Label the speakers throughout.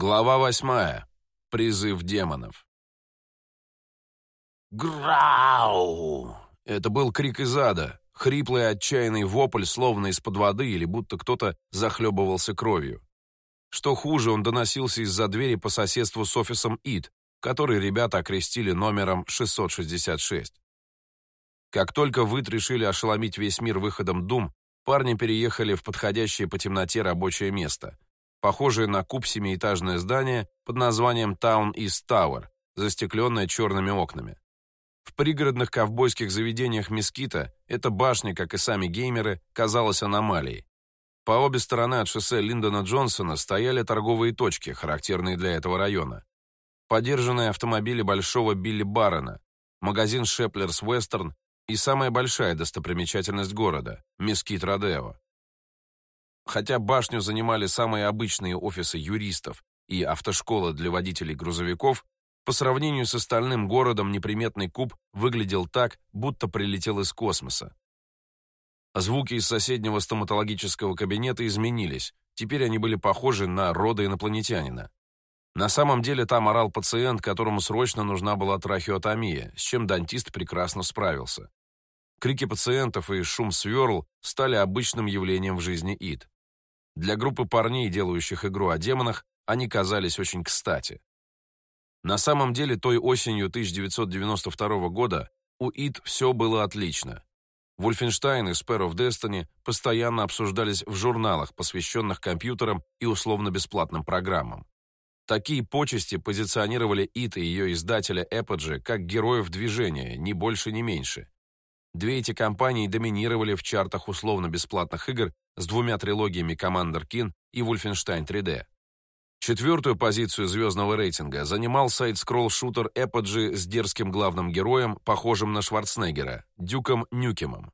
Speaker 1: Глава восьмая. Призыв демонов.
Speaker 2: «Грау!»
Speaker 1: Это был крик из ада, хриплый отчаянный вопль, словно из-под воды или будто кто-то захлебывался кровью. Что хуже, он доносился из-за двери по соседству с офисом ИД, который ребята окрестили номером 666. Как только Выт решили ошеломить весь мир выходом Дум, парни переехали в подходящее по темноте рабочее место, похожее на куб семиэтажное здание под названием Town East Tower, застекленное черными окнами. В пригородных ковбойских заведениях Мескита эта башня, как и сами геймеры, казалась аномалией. По обе стороны от шоссе Линдона Джонсона стояли торговые точки, характерные для этого района. Подержанные автомобили большого Билли Баррена, магазин Шеплерс Вестерн и самая большая достопримечательность города – Мескит Родео. Хотя башню занимали самые обычные офисы юристов и автошкола для водителей грузовиков, по сравнению с остальным городом неприметный куб выглядел так, будто прилетел из космоса. Звуки из соседнего стоматологического кабинета изменились, теперь они были похожи на роды инопланетянина. На самом деле там орал пациент, которому срочно нужна была трахеотомия, с чем дантист прекрасно справился. Крики пациентов и шум сверл стали обычным явлением в жизни ИД. Для группы парней, делающих игру о демонах, они казались очень кстати. На самом деле, той осенью 1992 года у ИД все было отлично. Вольфенштайн и Spare of Destiny постоянно обсуждались в журналах, посвященных компьютерам и условно-бесплатным программам. Такие почести позиционировали ИТ и ее издателя Apogee как героев движения, ни больше, ни меньше. Две эти компании доминировали в чартах условно-бесплатных игр с двумя трилогиями Commander Keen и Wolfenstein 3D. Четвертую позицию звездного рейтинга занимал сайт-скролл-шутер Apogee с дерзким главным героем, похожим на Шварценеггера, Дюком Нюкемом.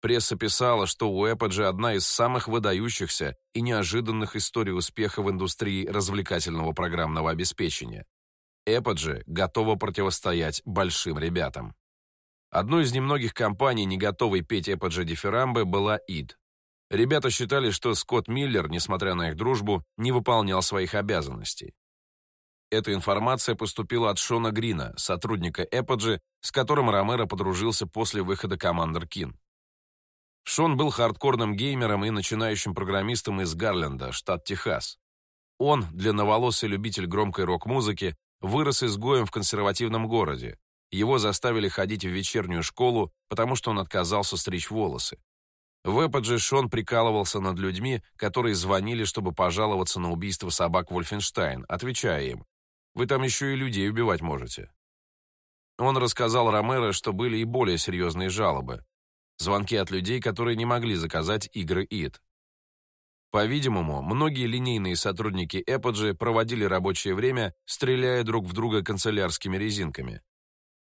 Speaker 1: Пресса писала, что у Apogee одна из самых выдающихся и неожиданных историй успеха в индустрии развлекательного программного обеспечения. Apogee готова противостоять большим ребятам. Одной из немногих компаний, не готовой петь Apogee дифирамбы, была id. Ребята считали, что Скотт Миллер, несмотря на их дружбу, не выполнял своих обязанностей. Эта информация поступила от Шона Грина, сотрудника Apogee, с которым Ромеро подружился после выхода Commander Keen. Шон был хардкорным геймером и начинающим программистом из Гарленда, штат Техас. Он, длинноволосый любитель громкой рок-музыки, вырос изгоем в консервативном городе. Его заставили ходить в вечернюю школу, потому что он отказался стричь волосы. В Эподже Шон прикалывался над людьми, которые звонили, чтобы пожаловаться на убийство собак Вольфенштайн, отвечая им, «Вы там еще и людей убивать можете». Он рассказал Ромеро, что были и более серьезные жалобы. Звонки от людей, которые не могли заказать игры id. По-видимому, многие линейные сотрудники Apogee проводили рабочее время, стреляя друг в друга канцелярскими резинками.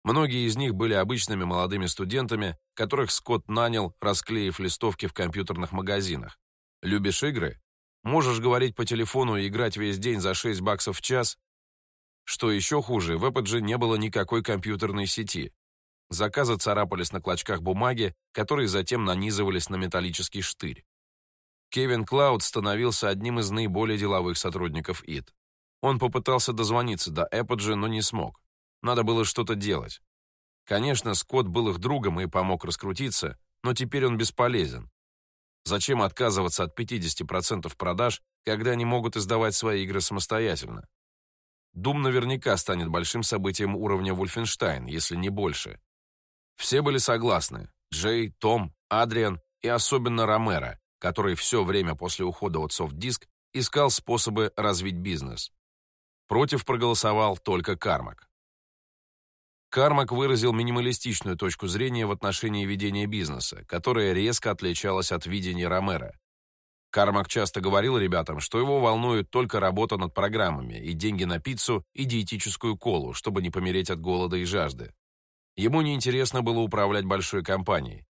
Speaker 1: Многие из них были обычными молодыми студентами, которых Скотт нанял, расклеив листовки в компьютерных магазинах. Любишь игры? Можешь говорить по телефону и играть весь день за 6 баксов в час? Что еще хуже, в Apogee не было никакой компьютерной сети. Заказы царапались на клочках бумаги, которые затем нанизывались на металлический штырь. Кевин Клауд становился одним из наиболее деловых сотрудников ИТ. Он попытался дозвониться до Apogee, но не смог. Надо было что-то делать. Конечно, Скотт был их другом и помог раскрутиться, но теперь он бесполезен. Зачем отказываться от 50% продаж, когда они могут издавать свои игры самостоятельно? Дум наверняка станет большим событием уровня Wolfenstein, если не больше. Все были согласны. Джей, Том, Адриан и особенно Ромеро, который все время после ухода от софт-диск искал способы развить бизнес. Против проголосовал только Кармак. Кармак выразил минималистичную точку зрения в отношении ведения бизнеса, которая резко отличалась от видения Ромера. Кармак часто говорил ребятам, что его волнует только работа над программами и деньги на пиццу и диетическую колу, чтобы не помереть от голода и жажды. Ему неинтересно было управлять большой компанией.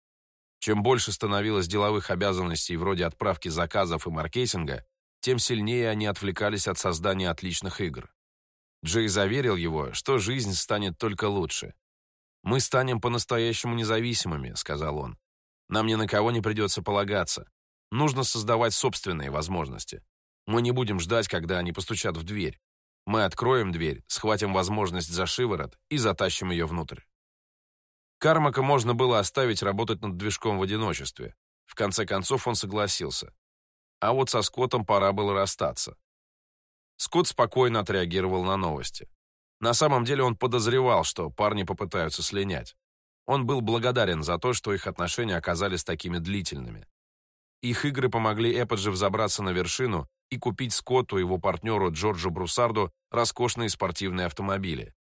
Speaker 1: Чем больше становилось деловых обязанностей вроде отправки заказов и маркетинга, тем сильнее они отвлекались от создания отличных игр. Джей заверил его, что жизнь станет только лучше. «Мы станем по-настоящему независимыми», — сказал он. «Нам ни на кого не придется полагаться. Нужно создавать собственные возможности. Мы не будем ждать, когда они постучат в дверь. Мы откроем дверь, схватим возможность за шиворот и затащим ее внутрь. Кармака можно было оставить работать над движком в одиночестве. В конце концов он согласился. А вот со Скоттом пора было расстаться. Скотт спокойно отреагировал на новости. На самом деле он подозревал, что парни попытаются слинять. Он был благодарен за то, что их отношения оказались такими длительными. Их игры помогли Эподжи взобраться на вершину и купить Скотту и его партнеру Джорджу Брусарду роскошные спортивные автомобили.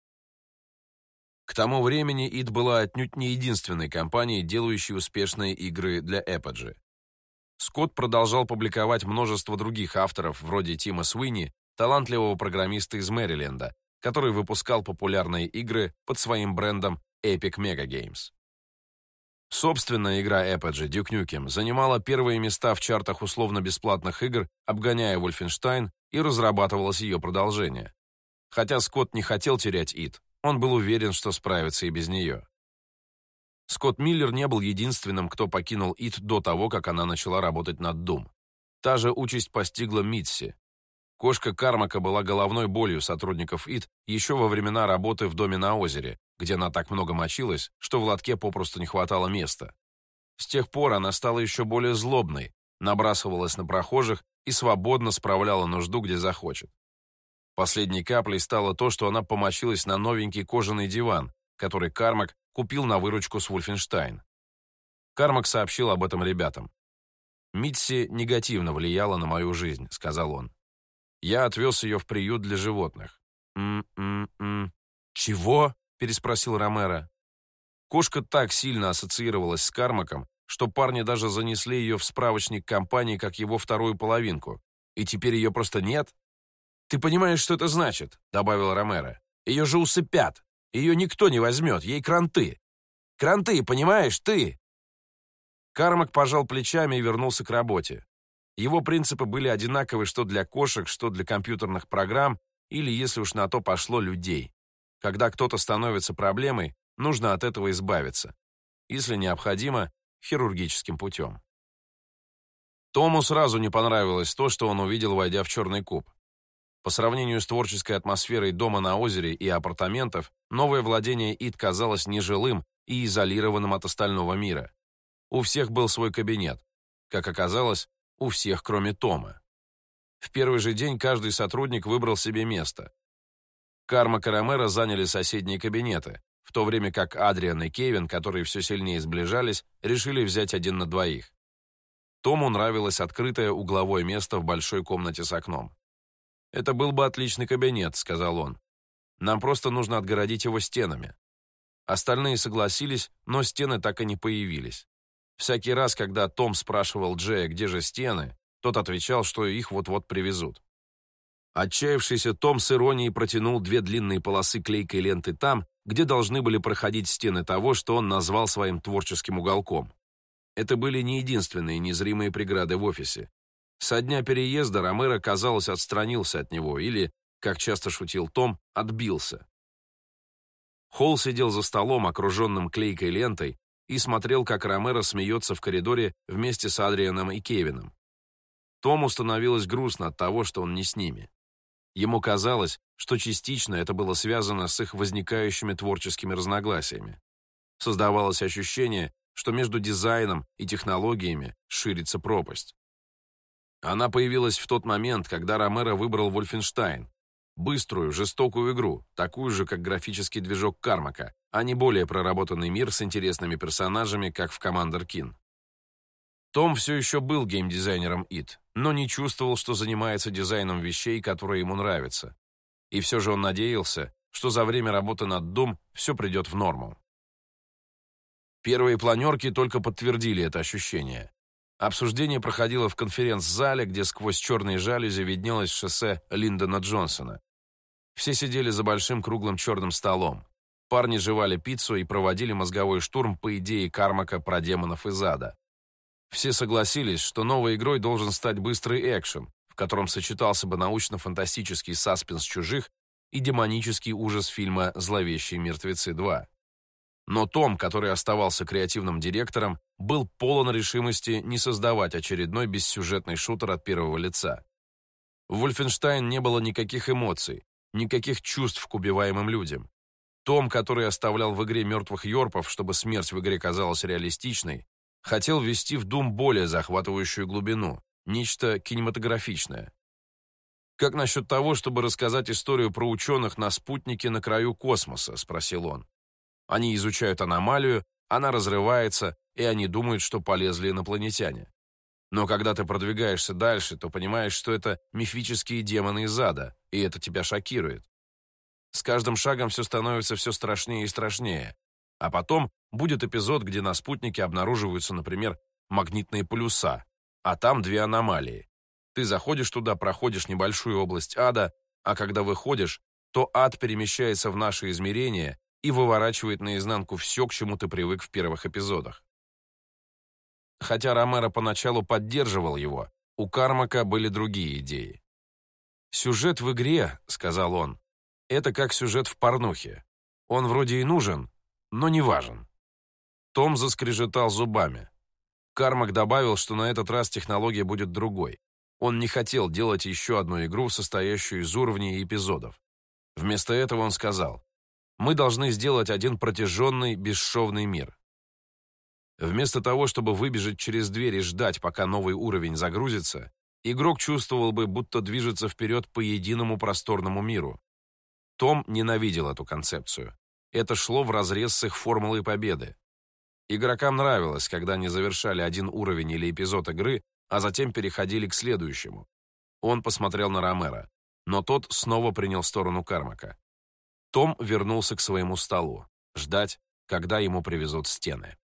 Speaker 1: К тому времени ИД была отнюдь не единственной компанией, делающей успешные игры для Apogee. Скотт продолжал публиковать множество других авторов, вроде Тима Суини, талантливого программиста из Мэриленда, который выпускал популярные игры под своим брендом Epic Mega Games. Собственная игра Apogee Duke Nukem занимала первые места в чартах условно-бесплатных игр, обгоняя Wolfenstein, и разрабатывалось ее продолжение. Хотя Скотт не хотел терять id, он был уверен, что справится и без нее. Скотт Миллер не был единственным, кто покинул id до того, как она начала работать над Doom. Та же участь постигла Митси. Кошка Кармака была головной болью сотрудников ид еще во времена работы в доме на озере, где она так много мочилась, что в лотке попросту не хватало места. С тех пор она стала еще более злобной, набрасывалась на прохожих и свободно справляла нужду, где захочет. Последней каплей стало то, что она помочилась на новенький кожаный диван, который Кармак купил на выручку с Вульфенштайн. Кармак сообщил об этом ребятам. «Митси негативно влияла на мою жизнь», — сказал он. «Я отвез ее в приют для животных». «М-м-м...» «Чего?» — переспросил Ромеро. Кошка так сильно ассоциировалась с Кармаком, что парни даже занесли ее в справочник компании как его вторую половинку. И теперь ее просто нет? «Ты понимаешь, что это значит?» — добавил Ромеро. «Ее же усыпят. Ее никто не возьмет. Ей кранты. Кранты, понимаешь, ты!» Кармак пожал плечами и вернулся к работе. Его принципы были одинаковы что для кошек, что для компьютерных программ, или, если уж на то пошло, людей. Когда кто-то становится проблемой, нужно от этого избавиться. Если необходимо, хирургическим путем. Тому сразу не понравилось то, что он увидел, войдя в черный куб. По сравнению с творческой атмосферой дома на озере и апартаментов, новое владение ИТ казалось нежилым и изолированным от остального мира. У всех был свой кабинет. Как оказалось, у всех, кроме Тома. В первый же день каждый сотрудник выбрал себе место. Карма Карамера заняли соседние кабинеты, в то время как Адриан и Кевин, которые все сильнее сближались, решили взять один на двоих. Тому нравилось открытое угловое место в большой комнате с окном. «Это был бы отличный кабинет», — сказал он. «Нам просто нужно отгородить его стенами». Остальные согласились, но стены так и не появились. Всякий раз, когда Том спрашивал Джея, где же стены, тот отвечал, что их вот-вот привезут. Отчаявшийся Том с иронией протянул две длинные полосы клейкой ленты там, где должны были проходить стены того, что он назвал своим творческим уголком. Это были не единственные незримые преграды в офисе. Со дня переезда Ромеро, казалось, отстранился от него или, как часто шутил Том, отбился. Холл сидел за столом, окруженным клейкой лентой, и смотрел, как Ромеро смеется в коридоре вместе с Адрианом и Кевином. Тому становилось грустно от того, что он не с ними. Ему казалось, что частично это было связано с их возникающими творческими разногласиями. Создавалось ощущение, что между дизайном и технологиями ширится пропасть. Она появилась в тот момент, когда Ромеро выбрал Вольфенштайн. Быструю, жестокую игру, такую же, как графический движок Кармака, а не более проработанный мир с интересными персонажами, как в Commander Keen. Том все еще был геймдизайнером id, но не чувствовал, что занимается дизайном вещей, которые ему нравятся. И все же он надеялся, что за время работы над Doom все придет в норму. Первые планерки только подтвердили это ощущение. Обсуждение проходило в конференц-зале, где сквозь черные жалюзи виднелось шоссе Линдона Джонсона. Все сидели за большим круглым черным столом. Парни жевали пиццу и проводили мозговой штурм по идее Кармака про демонов из ада. Все согласились, что новой игрой должен стать быстрый экшен, в котором сочетался бы научно-фантастический саспенс чужих и демонический ужас фильма «Зловещие мертвецы 2». Но Том, который оставался креативным директором, был полон решимости не создавать очередной бессюжетный шутер от первого лица. В Вольфенштайн не было никаких эмоций, никаких чувств к убиваемым людям. Том, который оставлял в игре мертвых йорпов, чтобы смерть в игре казалась реалистичной, хотел ввести в Дум более захватывающую глубину, нечто кинематографичное. «Как насчет того, чтобы рассказать историю про ученых на спутнике на краю космоса?» – спросил он. Они изучают аномалию, она разрывается, и они думают, что полезли инопланетяне. Но когда ты продвигаешься дальше, то понимаешь, что это мифические демоны из ада, и это тебя шокирует. С каждым шагом все становится все страшнее и страшнее. А потом будет эпизод, где на спутнике обнаруживаются, например, магнитные полюса, а там две аномалии. Ты заходишь туда, проходишь небольшую область ада, а когда выходишь, то ад перемещается в наше измерение и выворачивает наизнанку все, к чему ты привык в первых эпизодах. Хотя Ромеро поначалу поддерживал его, у Кармака были другие идеи. «Сюжет в игре», — сказал он, это как сюжет в порнухе. Он вроде и нужен, но не важен. Том заскрежетал зубами. Кармак добавил, что на этот раз технология будет другой. Он не хотел делать еще одну игру, состоящую из уровней и эпизодов. Вместо этого он сказал, «Мы должны сделать один протяженный, бесшовный мир». Вместо того, чтобы выбежать через дверь и ждать, пока новый уровень загрузится, игрок чувствовал бы, будто движется вперед по единому просторному миру. Том ненавидел эту концепцию. Это шло вразрез с их формулой победы. Игрокам нравилось, когда они завершали один уровень или эпизод игры, а затем переходили к следующему. Он посмотрел на Ромера, но тот снова принял сторону Кармака. Том вернулся к своему столу, ждать, когда ему привезут стены.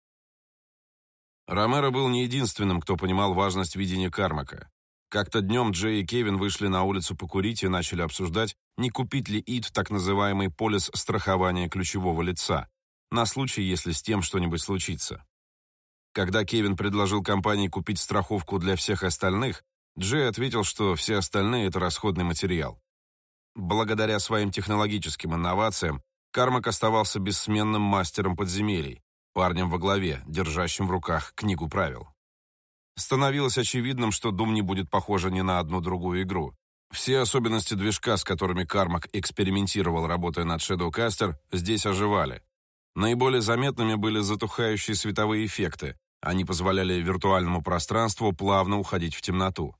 Speaker 1: Ромеро был не единственным, кто понимал важность видения Кармака. Как-то днем Джей и Кевин вышли на улицу покурить и начали обсуждать, не купить ли ИД так называемый полис страхования ключевого лица, на случай, если с тем что-нибудь случится. Когда Кевин предложил компании купить страховку для всех остальных, Джей ответил, что все остальные – это расходный материал. Благодаря своим технологическим инновациям, Кармак оставался бессменным мастером подземелий, парнем во главе, держащим в руках книгу правил. Становилось очевидным, что Doom не будет похожа ни на одну другую игру. Все особенности движка, с которыми Кармак экспериментировал, работая над Shadowcaster, здесь оживали. Наиболее заметными были затухающие световые эффекты. Они позволяли виртуальному пространству плавно уходить в темноту.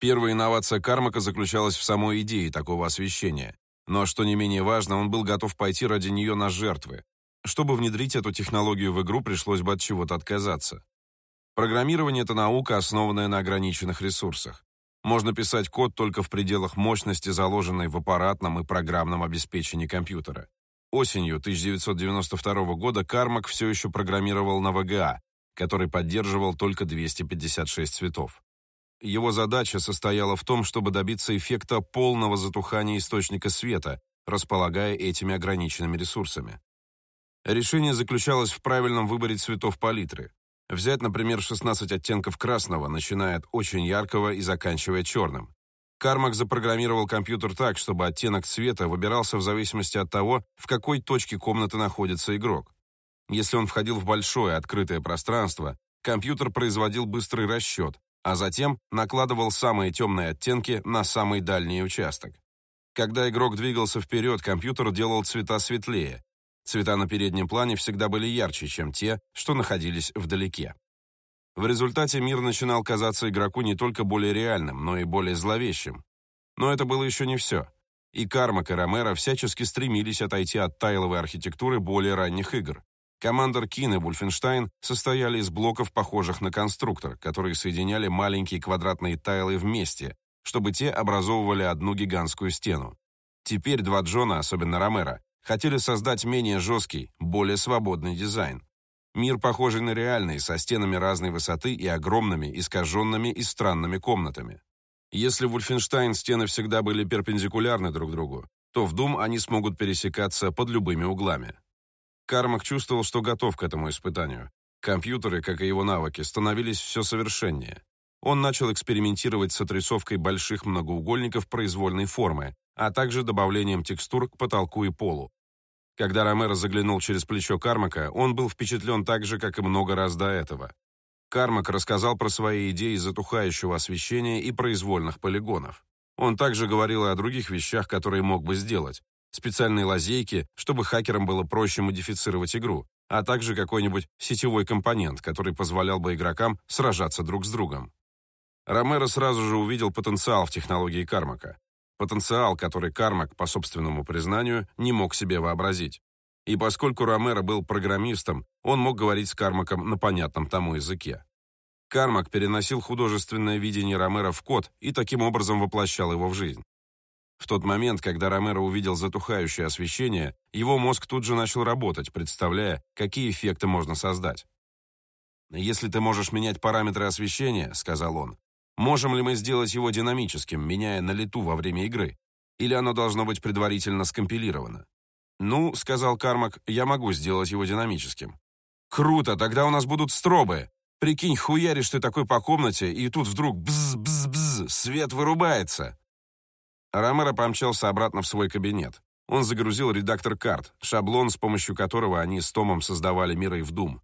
Speaker 1: Первая инновация Кармака заключалась в самой идее такого освещения. Но, что не менее важно, он был готов пойти ради нее на жертвы. Чтобы внедрить эту технологию в игру, пришлось бы от чего-то отказаться. Программирование – это наука, основанная на ограниченных ресурсах. Можно писать код только в пределах мощности, заложенной в аппаратном и программном обеспечении компьютера. Осенью 1992 года Кармак все еще программировал на VGA, который поддерживал только 256 цветов. Его задача состояла в том, чтобы добиться эффекта полного затухания источника света, располагая этими ограниченными ресурсами. Решение заключалось в правильном выборе цветов палитры. Взять, например, 16 оттенков красного, начиная от очень яркого и заканчивая черным. Кармак запрограммировал компьютер так, чтобы оттенок цвета выбирался в зависимости от того, в какой точке комнаты находится игрок. Если он входил в большое открытое пространство, компьютер производил быстрый расчет, а затем накладывал самые темные оттенки на самый дальний участок. Когда игрок двигался вперед, компьютер делал цвета светлее, Цвета на переднем плане всегда были ярче, чем те, что находились вдалеке. В результате мир начинал казаться игроку не только более реальным, но и более зловещим. Но это было еще не все. И Кармак и Ромеро всячески стремились отойти от тайловой архитектуры более ранних игр. Командор Кин и Вульфенштайн состояли из блоков, похожих на конструктор, которые соединяли маленькие квадратные тайлы вместе, чтобы те образовывали одну гигантскую стену. Теперь два Джона, особенно Ромеро, хотели создать менее жесткий, более свободный дизайн. Мир, похожий на реальный, со стенами разной высоты и огромными, искаженными и странными комнатами. Если в Вульфенштайн стены всегда были перпендикулярны друг другу, то в Doom они смогут пересекаться под любыми углами. Кармак чувствовал, что готов к этому испытанию. Компьютеры, как и его навыки, становились все совершеннее. Он начал экспериментировать с отрисовкой больших многоугольников произвольной формы, а также добавлением текстур к потолку и полу. Когда Ромеро заглянул через плечо Кармака, он был впечатлен так же, как и много раз до этого. Кармак рассказал про свои идеи затухающего освещения и произвольных полигонов. Он также говорил и о других вещах, которые мог бы сделать. Специальные лазейки, чтобы хакерам было проще модифицировать игру, а также какой-нибудь сетевой компонент, который позволял бы игрокам сражаться друг с другом. Ромеро сразу же увидел потенциал в технологии Кармака. Потенциал, который Кармак, по собственному признанию, не мог себе вообразить. И поскольку Ромеро был программистом, он мог говорить с Кармаком на понятном тому языке. Кармак переносил художественное видение Ромеро в код и таким образом воплощал его в жизнь. В тот момент, когда Ромеро увидел затухающее освещение, его мозг тут же начал работать, представляя, какие эффекты можно создать. «Если ты можешь менять параметры освещения», — сказал он, «можем ли мы сделать его динамическим, меняя на лету во время игры? Или оно должно быть предварительно скомпилировано?» «Ну», — сказал Кармак, — «я могу сделать его динамическим». «Круто, тогда у нас будут стробы. Прикинь, хуяришь ты такой по комнате, и тут вдруг бз-бз-бз, свет вырубается». Ромеро помчался обратно в свой кабинет. Он загрузил редактор карт, шаблон, с помощью которого они с Томом создавали миры в Doom.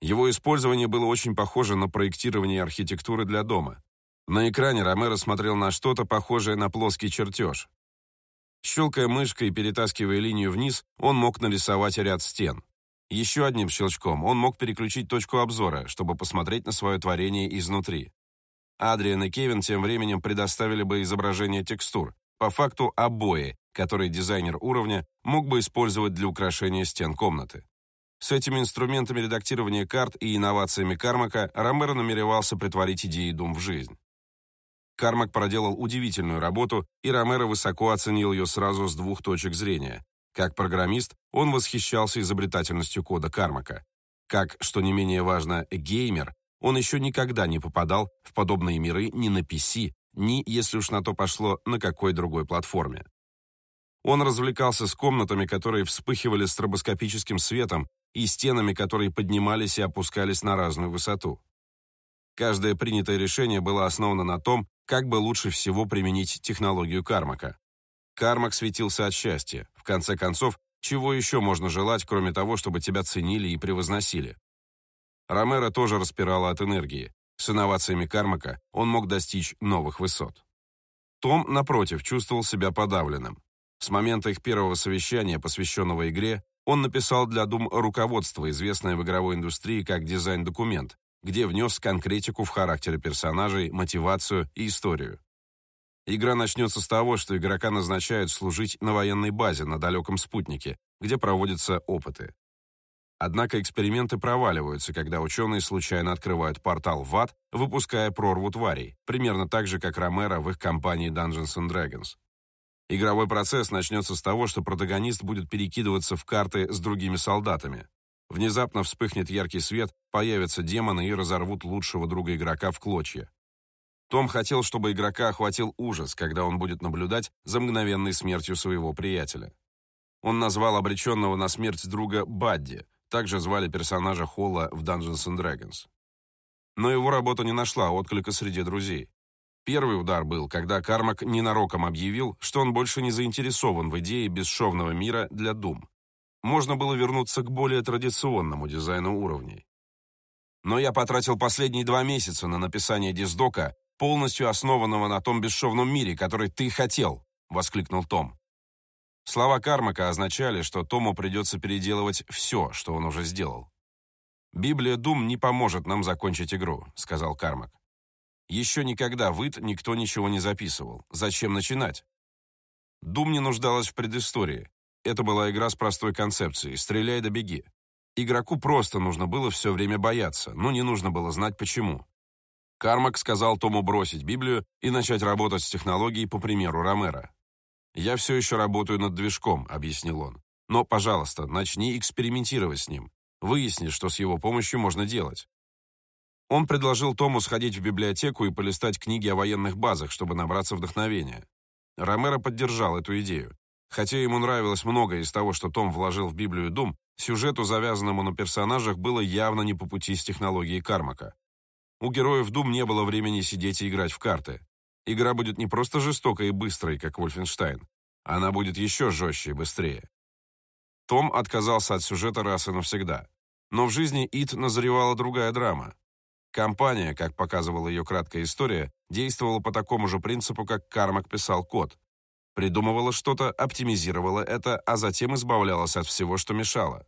Speaker 1: Его использование было очень похоже на проектирование архитектуры для дома. На экране Ромеро смотрел на что-то похожее на плоский чертеж. Щелкая мышкой и перетаскивая линию вниз, он мог нарисовать ряд стен. Еще одним щелчком он мог переключить точку обзора, чтобы посмотреть на свое творение изнутри. Адриан и Кевин тем временем предоставили бы изображение текстур, по факту обои, которые дизайнер уровня мог бы использовать для украшения стен комнаты. С этими инструментами редактирования карт и инновациями Кармака Ромеро намеревался притворить идеи Дум в жизнь. Кармак проделал удивительную работу, и Ромеро высоко оценил ее сразу с двух точек зрения. Как программист, он восхищался изобретательностью кода Кармака. Как, что не менее важно, геймер, он еще никогда не попадал в подобные миры ни на PC, ни, если уж на то пошло, на какой другой платформе. Он развлекался с комнатами, которые вспыхивали стробоскопическим светом, и стенами, которые поднимались и опускались на разную высоту. Каждое принятое решение было основано на том, как бы лучше всего применить технологию Кармака. Кармак светился от счастья. В конце концов, чего еще можно желать, кроме того, чтобы тебя ценили и превозносили? Ромеро тоже распирала от энергии. С инновациями Кармака он мог достичь новых высот. Том, напротив, чувствовал себя подавленным. С момента их первого совещания, посвященного игре, он написал для Дум руководство, известное в игровой индустрии как дизайн-документ, где внес конкретику в характеры персонажей, мотивацию и историю. Игра начнется с того, что игрока назначают служить на военной базе на далеком спутнике, где проводятся опыты. Однако эксперименты проваливаются, когда ученые случайно открывают портал в ад, выпуская прорву тварей, примерно так же, как Ромеро в их компании Dungeons and Dragons. Игровой процесс начнется с того, что протагонист будет перекидываться в карты с другими солдатами. Внезапно вспыхнет яркий свет, появятся демоны и разорвут лучшего друга игрока в клочья. Том хотел, чтобы игрока охватил ужас, когда он будет наблюдать за мгновенной смертью своего приятеля. Он назвал обреченного на смерть друга Бадди, также звали персонажа Холла в Dungeons and Dragons. Но его работа не нашла отклика среди друзей. Первый удар был, когда Кармак ненароком объявил, что он больше не заинтересован в идее бесшовного мира для Doom. Можно было вернуться к более традиционному дизайну уровней. Но я потратил последние два месяца на написание диздока, полностью основанного на том бесшовном мире, который ты хотел, воскликнул Том. Слова Кармака означали, что Тому придется переделывать все, что он уже сделал. «Библия Дум не поможет нам закончить игру», — сказал Кармак. «Еще никогда в ИТ никто ничего не записывал. Зачем начинать?» Дум не нуждалась в предыстории. Это была игра с простой концепцией «стреляй да беги». Игроку просто нужно было все время бояться, но не нужно было знать почему. Кармак сказал Тому бросить Библию и начать работать с технологией по примеру Ромера. «Я все еще работаю над движком», — объяснил он. «Но, пожалуйста, начни экспериментировать с ним. Выясни, что с его помощью можно делать». Он предложил Тому сходить в библиотеку и полистать книги о военных базах, чтобы набраться вдохновения. Ромеро поддержал эту идею. Хотя ему нравилось многое из того, что Том вложил в Библию Дум, сюжету, завязанному на персонажах, было явно не по пути с технологией Кармака. У героев Дум не было времени сидеть и играть в карты. Игра будет не просто жестокой и быстрой, как Вольфенштайн. Она будет еще жестче и быстрее. Том отказался от сюжета раз и навсегда. Но в жизни Ит назревала другая драма. Компания, как показывала ее краткая история, действовала по такому же принципу, как Кармак писал код. Придумывала что-то, оптимизировала это, а затем избавлялась от всего, что мешало.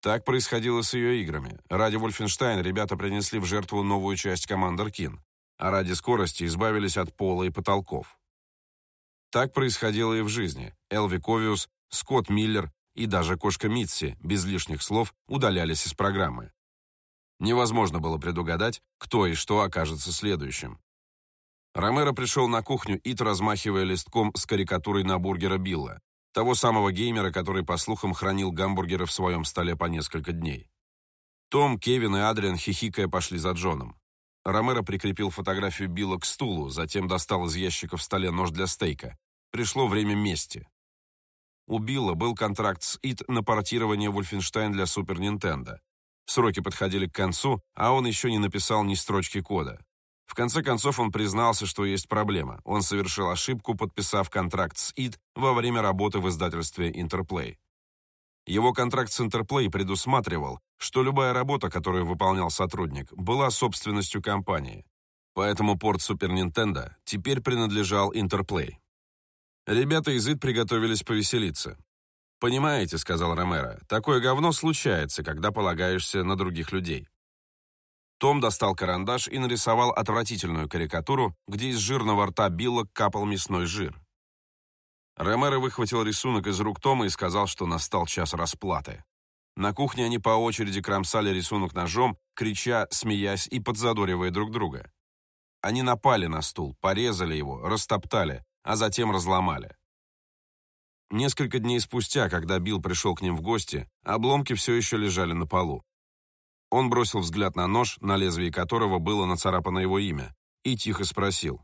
Speaker 1: Так происходило с ее играми. Ради Wolfenstein ребята принесли в жертву новую часть Commander Keen, а ради скорости избавились от пола и потолков. Так происходило и в жизни. Элви Ковиус, Скотт Миллер и даже кошка Митси без лишних слов удалялись из программы. Невозможно было предугадать, кто и что окажется следующим. Ромеро пришел на кухню, Ит размахивая листком с карикатурой на бургера Билла, того самого геймера, который, по слухам, хранил гамбургеры в своем столе по несколько дней. Том, Кевин и Адриан, хихикая, пошли за Джоном. Ромеро прикрепил фотографию Билла к стулу, затем достал из ящика в столе нож для стейка. Пришло время мести. У Билла был контракт с ИТ на портирование Wolfenstein для Супер Нинтендо. Сроки подходили к концу, а он еще не написал ни строчки кода. В конце концов он признался, что есть проблема. Он совершил ошибку, подписав контракт с ИД во время работы в издательстве Interplay. Его контракт с Interplay предусматривал, что любая работа, которую выполнял сотрудник, была собственностью компании. Поэтому порт Super Nintendo теперь принадлежал Interplay. Ребята из ИД приготовились повеселиться. «Понимаете», — сказал Ромеро, — «такое говно случается, когда полагаешься на других людей». Том достал карандаш и нарисовал отвратительную карикатуру, где из жирного рта Билла капал мясной жир. Ромеро выхватил рисунок из рук Тома и сказал, что настал час расплаты. На кухне они по очереди кромсали рисунок ножом, крича, смеясь и подзадоривая друг друга. Они напали на стул, порезали его, растоптали, а затем разломали. Несколько дней спустя, когда Билл пришел к ним в гости, обломки все еще лежали на полу. Он бросил взгляд на нож, на лезвии которого было нацарапано его имя, и тихо спросил,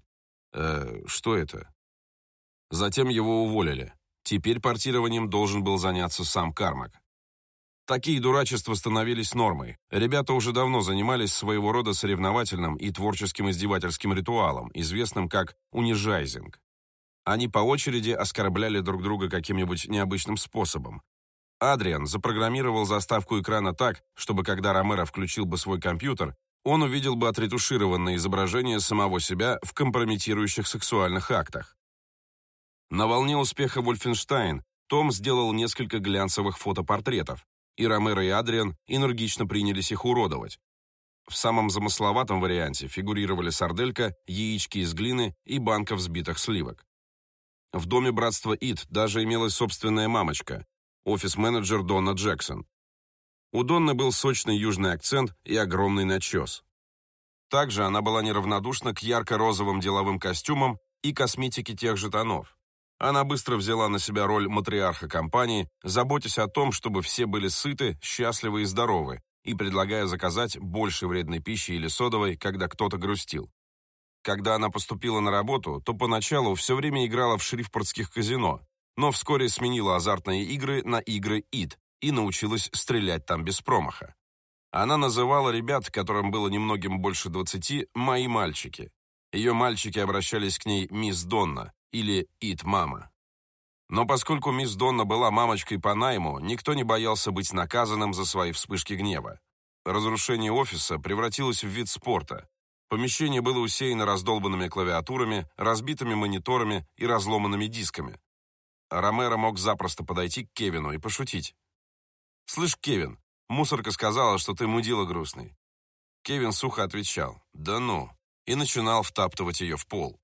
Speaker 1: «Э, что это?» Затем его уволили. Теперь портированием должен был заняться сам Кармак. Такие дурачества становились нормой. Ребята уже давно занимались своего рода соревновательным и творческим издевательским ритуалом, известным как унижайзинг. Они по очереди оскорбляли друг друга каким-нибудь необычным способом. Адриан запрограммировал заставку экрана так, чтобы когда Ромеро включил бы свой компьютер, он увидел бы отретушированное изображение самого себя в компрометирующих сексуальных актах. На волне успеха «Вольфенштайн» Том сделал несколько глянцевых фотопортретов, и Ромеро и Адриан энергично принялись их уродовать. В самом замысловатом варианте фигурировали сарделька, яички из глины и банка взбитых сливок. В доме братства Ит даже имелась собственная мамочка, офис-менеджер Донна Джексон. У Донны был сочный южный акцент и огромный начес. Также она была неравнодушна к ярко-розовым деловым костюмам и косметике тех же тонов. Она быстро взяла на себя роль матриарха компании, заботясь о том, чтобы все были сыты, счастливы и здоровы, и предлагая заказать больше вредной пищи или содовой, когда кто-то грустил. Когда она поступила на работу, то поначалу все время играла в шрифпортских казино, но вскоре сменила азартные игры на игры ИД и научилась стрелять там без промаха. Она называла ребят, которым было немногим больше двадцати, «мои мальчики». Ее мальчики обращались к ней «мисс Донна» или «ит-мама». Но поскольку мисс Донна была мамочкой по найму, никто не боялся быть наказанным за свои вспышки гнева. Разрушение офиса превратилось в вид спорта, Помещение было усеяно раздолбанными клавиатурами, разбитыми мониторами и разломанными дисками. Ромеро мог запросто подойти к Кевину и пошутить. «Слышь, Кевин, мусорка сказала, что ты мудила грустный». Кевин сухо отвечал «Да ну» и начинал втаптывать ее в пол.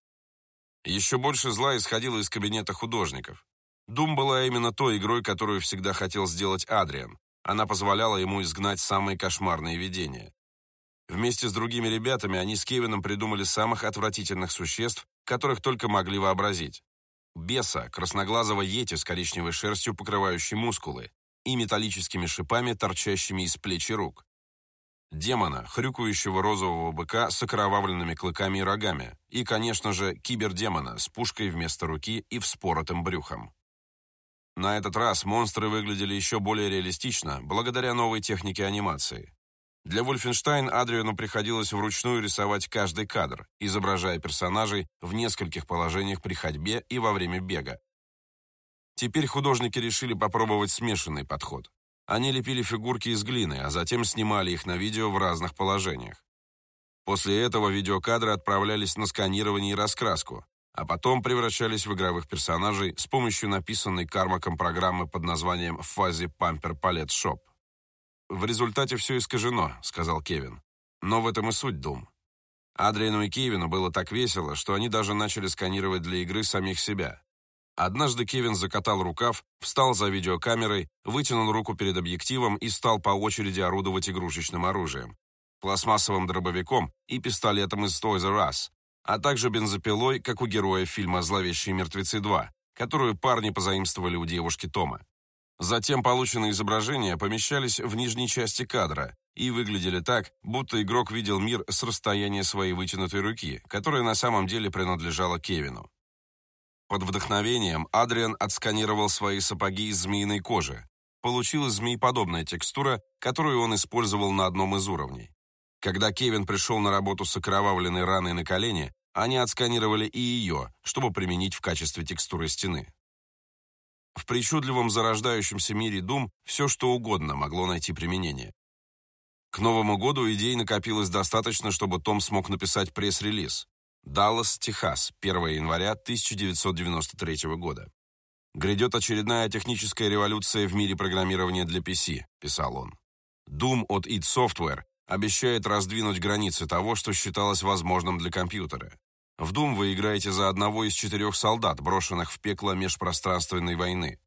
Speaker 1: Еще больше зла исходило из кабинета художников. Дум была именно той игрой, которую всегда хотел сделать Адриан. Она позволяла ему изгнать самые кошмарные видения. Вместе с другими ребятами они с Кевином придумали самых отвратительных существ, которых только могли вообразить. Беса, красноглазого йети с коричневой шерстью, покрывающей мускулы, и металлическими шипами, торчащими из плеч и рук. Демона, хрюкающего розового быка с окровавленными клыками и рогами. И, конечно же, кибердемона с пушкой вместо руки и вспоротым брюхом. На этот раз монстры выглядели еще более реалистично, благодаря новой технике анимации. Для Wolfenstein Адриану приходилось вручную рисовать каждый кадр, изображая персонажей в нескольких положениях при ходьбе и во время бега. Теперь художники решили попробовать смешанный подход. Они лепили фигурки из глины, а затем снимали их на видео в разных положениях. После этого видеокадры отправлялись на сканирование и раскраску, а потом превращались в игровых персонажей с помощью написанной Кармаком программы под названием Fuzzy Pumper Palette Shop. «В результате все искажено», — сказал Кевин. «Но в этом и суть Дум. Адриану и Кевину было так весело, что они даже начали сканировать для игры самих себя. Однажды Кевин закатал рукав, встал за видеокамерой, вытянул руку перед объективом и стал по очереди орудовать игрушечным оружием. Пластмассовым дробовиком и пистолетом из Toys R Us, а также бензопилой, как у героя фильма «Зловещие мертвецы 2», которую парни позаимствовали у девушки Тома. Затем полученные изображения помещались в нижней части кадра и выглядели так, будто игрок видел мир с расстояния своей вытянутой руки, которая на самом деле принадлежала Кевину. Под вдохновением Адриан отсканировал свои сапоги из змеиной кожи. Получилась змееподобная текстура, которую он использовал на одном из уровней. Когда Кевин пришел на работу с окровавленной раной на колене, они отсканировали и ее, чтобы применить в качестве текстуры стены. В причудливом зарождающемся мире Doom все что угодно могло найти применение. К Новому году идей накопилось достаточно, чтобы Том смог написать пресс-релиз. Даллас, Техас, 1 января 1993 года. «Грядет очередная техническая революция в мире программирования для PC», – писал он. Doom от id Software обещает раздвинуть границы того, что считалось возможным для компьютера. В Doom вы играете за одного из четырех солдат, брошенных в пекло межпространственной войны.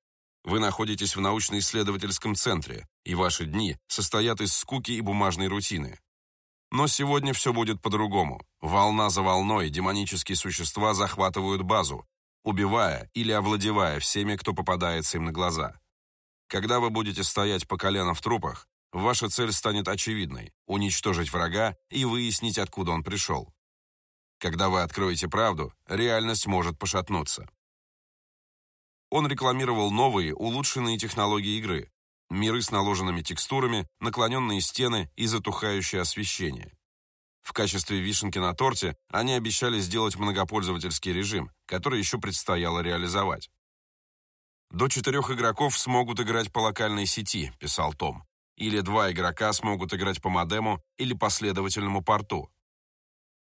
Speaker 1: Вы находитесь в научно-исследовательском центре, и ваши дни состоят из скуки и бумажной рутины. Но сегодня все будет по-другому. Волна за волной демонические существа захватывают базу, убивая или овладевая всеми, кто попадается им на глаза. Когда вы будете стоять по колено в трупах, ваша цель станет очевидной – уничтожить врага и выяснить, откуда он пришел. Когда вы откроете правду, реальность может пошатнуться. Он рекламировал новые, улучшенные технологии игры, миры с наложенными текстурами, наклоненные стены и затухающее освещение. В качестве вишенки на торте они обещали сделать многопользовательский режим, который еще предстояло реализовать. «До четырех игроков смогут играть по локальной сети», – писал Том. «Или два игрока смогут играть по модему или последовательному порту.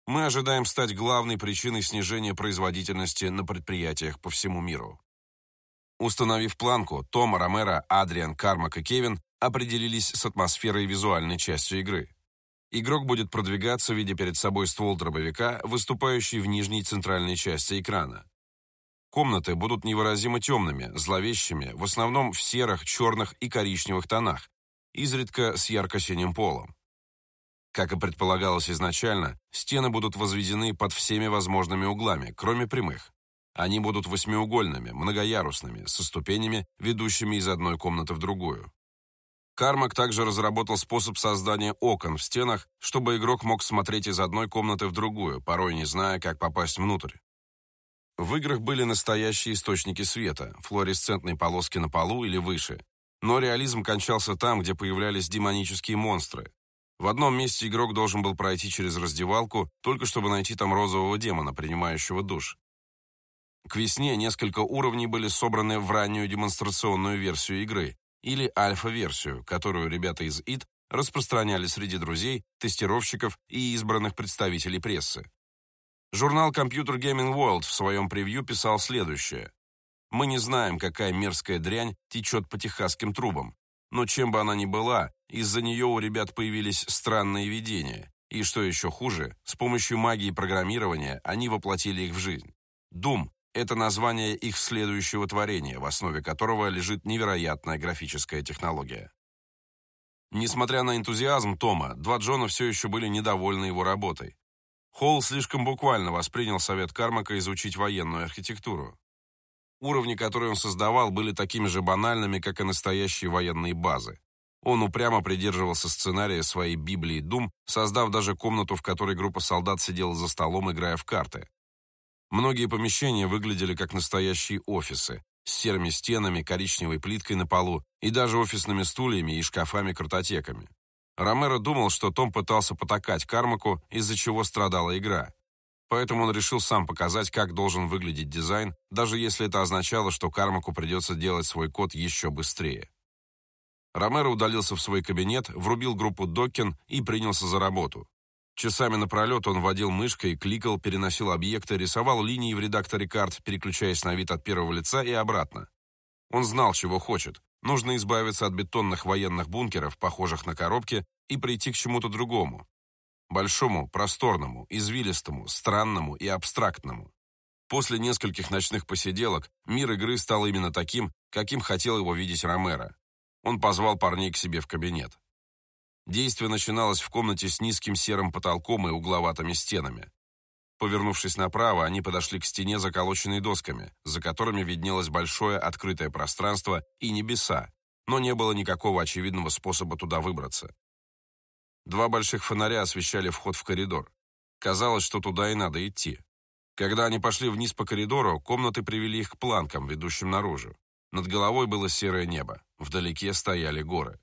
Speaker 1: Мы ожидаем стать главной причиной снижения производительности на предприятиях по всему миру». Установив планку, Том, Ромеро, Адриан, Кармак и Кевин определились с атмосферой и визуальной частью игры. Игрок будет продвигаться, видя перед собой ствол дробовика, выступающий в нижней центральной части экрана. Комнаты будут невыразимо темными, зловещими, в основном в серых, черных и коричневых тонах, изредка с ярко-синим полом. Как и предполагалось изначально, стены будут возведены под всеми возможными углами, кроме прямых. Они будут восьмиугольными, многоярусными, со ступенями, ведущими из одной комнаты в другую. Кармак также разработал способ создания окон в стенах, чтобы игрок мог смотреть из одной комнаты в другую, порой не зная, как попасть внутрь. В играх были настоящие источники света, флуоресцентные полоски на полу или выше. Но реализм кончался там, где появлялись демонические монстры. В одном месте игрок должен был пройти через раздевалку, только чтобы найти там розового демона, принимающего душ. К весне несколько уровней были собраны в раннюю демонстрационную версию игры, или альфа-версию, которую ребята из id распространяли среди друзей, тестировщиков и избранных представителей прессы. Журнал Computer Gaming World в своем превью писал следующее. «Мы не знаем, какая мерзкая дрянь течет по техасским трубам, но чем бы она ни была, из-за нее у ребят появились странные видения, и, что еще хуже, с помощью магии программирования они воплотили их в жизнь. Doom это название их следующего творения, в основе которого лежит невероятная графическая технология. Несмотря на энтузиазм Тома, два Джона все еще были недовольны его работой. Холл слишком буквально воспринял совет Кармака изучить военную архитектуру. Уровни, которые он создавал, были такими же банальными, как и настоящие военные базы. Он упрямо придерживался сценария своей Библии Дум, создав даже комнату, в которой группа солдат сидела за столом, играя в карты. Многие помещения выглядели как настоящие офисы, с серыми стенами, коричневой плиткой на полу и даже офисными стульями и шкафами-картотеками. Ромеро думал, что Том пытался потакать Кармаку, из-за чего страдала игра. Поэтому он решил сам показать, как должен выглядеть дизайн, даже если это означало, что Кармаку придется делать свой код еще быстрее. Ромеро удалился в свой кабинет, врубил группу Доккин и принялся за работу. Часами напролет он водил мышкой, кликал, переносил объекты, рисовал линии в редакторе карт, переключаясь на вид от первого лица и обратно. Он знал, чего хочет. Нужно избавиться от бетонных военных бункеров, похожих на коробки, и прийти к чему-то другому. Большому, просторному, извилистому, странному и абстрактному. После нескольких ночных посиделок мир игры стал именно таким, каким хотел его видеть Ромеро. Он позвал парней к себе в кабинет. Действие начиналось в комнате с низким серым потолком и угловатыми стенами. Повернувшись направо, они подошли к стене, заколоченной досками, за которыми виднелось большое открытое пространство и небеса, но не было никакого очевидного способа туда выбраться. Два больших фонаря освещали вход в коридор. Казалось, что туда и надо идти. Когда они пошли вниз по коридору, комнаты привели их к планкам, ведущим наружу. Над головой было серое небо, вдалеке стояли горы.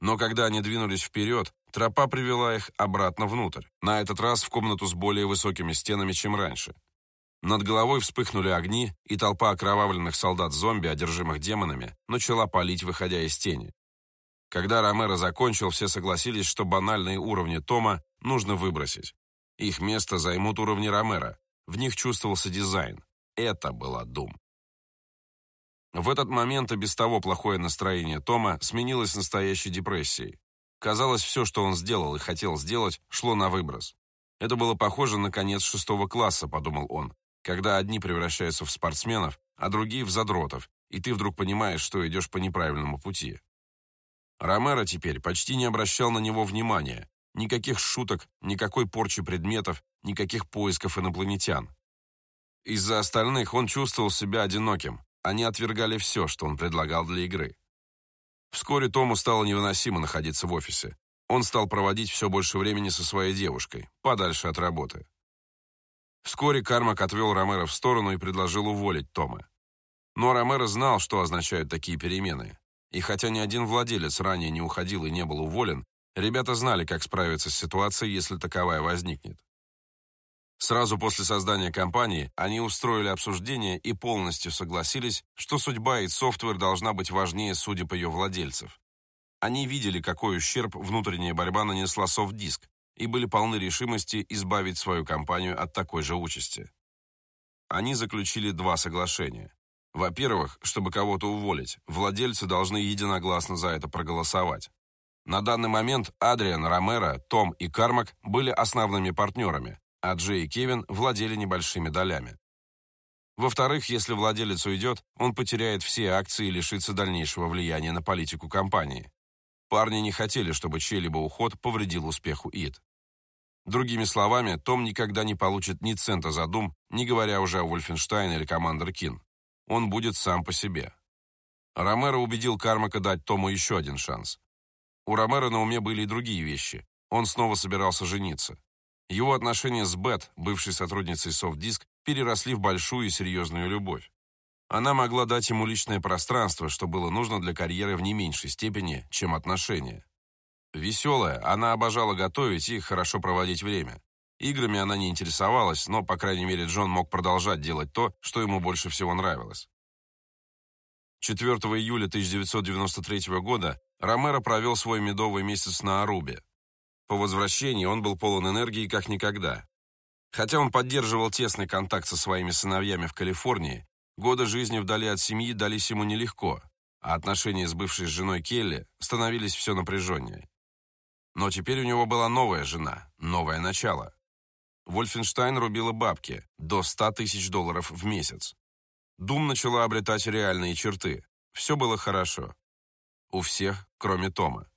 Speaker 1: Но когда они двинулись вперед, тропа привела их обратно внутрь, на этот раз в комнату с более высокими стенами, чем раньше. Над головой вспыхнули огни, и толпа окровавленных солдат-зомби, одержимых демонами, начала палить, выходя из тени. Когда Ромеро закончил, все согласились, что банальные уровни Тома нужно выбросить. Их место займут уровни Ромеро. В них чувствовался дизайн. Это была Дум. В этот момент и без того плохое настроение Тома сменилось настоящей депрессией. Казалось, все, что он сделал и хотел сделать, шло на выброс. Это было похоже на конец шестого класса, подумал он, когда одни превращаются в спортсменов, а другие в задротов, и ты вдруг понимаешь, что идешь по неправильному пути. Ромеро теперь почти не обращал на него внимания. Никаких шуток, никакой порчи предметов, никаких поисков инопланетян. Из-за остальных он чувствовал себя одиноким, они отвергали все, что он предлагал для игры. Вскоре Тому стало невыносимо находиться в офисе. Он стал проводить все больше времени со своей девушкой, подальше от работы. Вскоре Кармак отвел Ромеро в сторону и предложил уволить Тома. Но Ромеро знал, что означают такие перемены. И хотя ни один владелец ранее не уходил и не был уволен, ребята знали, как справиться с ситуацией, если таковая возникнет. Сразу после создания компании они устроили обсуждение и полностью согласились, что судьба id Software должна быть важнее судеб ее владельцев. Они видели, какой ущерб внутренняя борьба нанесла SoftDisk, и были полны решимости избавить свою компанию от такой же участи. Они заключили два соглашения. Во-первых, чтобы кого-то уволить, владельцы должны единогласно за это проголосовать. На данный момент Адриан, Ромеро, Том и Кармак были основными партнерами, а Джей и Кевин владели небольшими долями. Во-вторых, если владелец уйдет, он потеряет все акции и лишится дальнейшего влияния на политику компании. Парни не хотели, чтобы чей-либо уход повредил успеху ИД. Другими словами, Том никогда не получит ни цента за Дум, не говоря уже о Вольфенштайн или Командер Кин. Он будет сам по себе. Ромеро убедил Кармака дать Тому еще один шанс. У Ромеро на уме были и другие вещи. Он снова собирался жениться. Его отношения с Бет, бывшей сотрудницей SoftDisk, переросли в большую и серьезную любовь. Она могла дать ему личное пространство, что было нужно для карьеры в не меньшей степени, чем отношения. Веселая, она обожала готовить и хорошо проводить время. Играми она не интересовалась, но, по крайней мере, Джон мог продолжать делать то, что ему больше всего нравилось. 4 июля 1993 года Ромеро провел свой медовый месяц на Арубе. По возвращении он был полон энергии как никогда. Хотя он поддерживал тесный контакт со своими сыновьями в Калифорнии, годы жизни вдали от семьи дались ему нелегко, а отношения с бывшей женой Келли становились все напряженнее. Но теперь у него была новая жена, новое начало. Вольфенштайн рубила бабки, до 100 тысяч долларов в месяц. Дум начала обретать реальные черты. Все было хорошо. У всех, кроме Тома.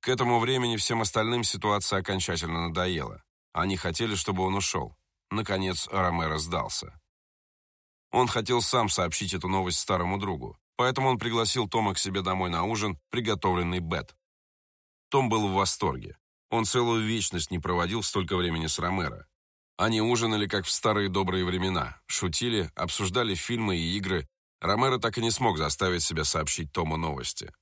Speaker 1: К этому времени всем остальным ситуация окончательно надоела. Они хотели, чтобы он ушел. Наконец, Ромеро сдался. Он хотел сам сообщить эту новость старому другу, поэтому он пригласил Тома к себе домой на ужин, приготовленный Бет. Том был в восторге. Он целую вечность не проводил столько времени с Ромеро. Они ужинали, как в старые добрые времена, шутили, обсуждали фильмы и игры. Ромеро так и не смог заставить себя сообщить Тому новости.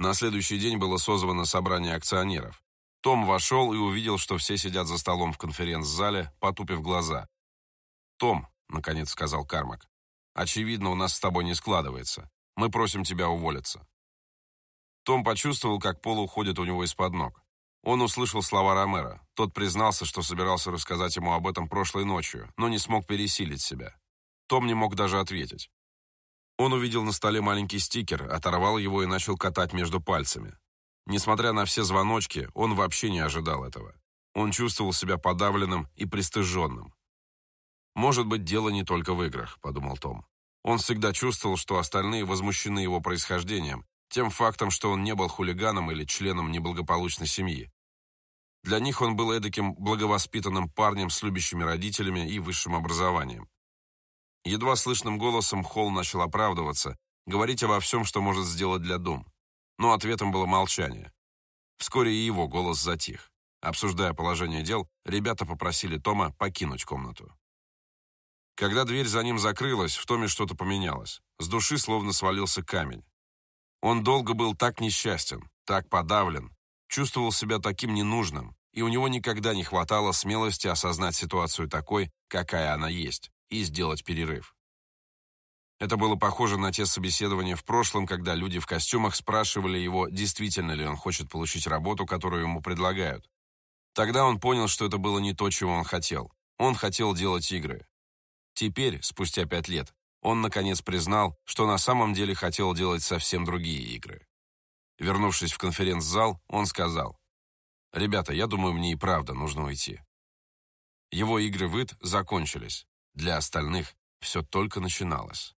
Speaker 1: На следующий день было созвано собрание акционеров. Том вошел и увидел, что все сидят за столом в конференц-зале, потупив глаза. «Том», — наконец сказал Кармак, — «очевидно, у нас с тобой не складывается. Мы просим тебя уволиться». Том почувствовал, как пол уходит у него из-под ног. Он услышал слова Ромера. Тот признался, что собирался рассказать ему об этом прошлой ночью, но не смог пересилить себя. Том не мог даже ответить. Он увидел на столе маленький стикер, оторвал его и начал катать между пальцами. Несмотря на все звоночки, он вообще не ожидал этого. Он чувствовал себя подавленным и пристыженным. «Может быть, дело не только в играх», — подумал Том. Он всегда чувствовал, что остальные возмущены его происхождением, тем фактом, что он не был хулиганом или членом неблагополучной семьи. Для них он был эдаким благовоспитанным парнем с любящими родителями и высшим образованием. Едва слышным голосом Холл начал оправдываться, говорить обо всем, что может сделать для Дум. Но ответом было молчание. Вскоре и его голос затих. Обсуждая положение дел, ребята попросили Тома покинуть комнату. Когда дверь за ним закрылась, в Томе что-то поменялось. С души словно свалился камень. Он долго был так несчастен, так подавлен, чувствовал себя таким ненужным, и у него никогда не хватало смелости осознать ситуацию такой, какая она есть, и сделать перерыв. Это было похоже на те собеседования в прошлом, когда люди в костюмах спрашивали его, действительно ли он хочет получить работу, которую ему предлагают. Тогда он понял, что это было не то, чего он хотел. Он хотел делать игры. Теперь, спустя пять лет, он наконец признал, что на самом деле хотел делать совсем другие игры. Вернувшись в конференц-зал, он сказал, «Ребята, я думаю, мне и правда нужно уйти». Его игры в ИТ закончились. Для остальных все только начиналось.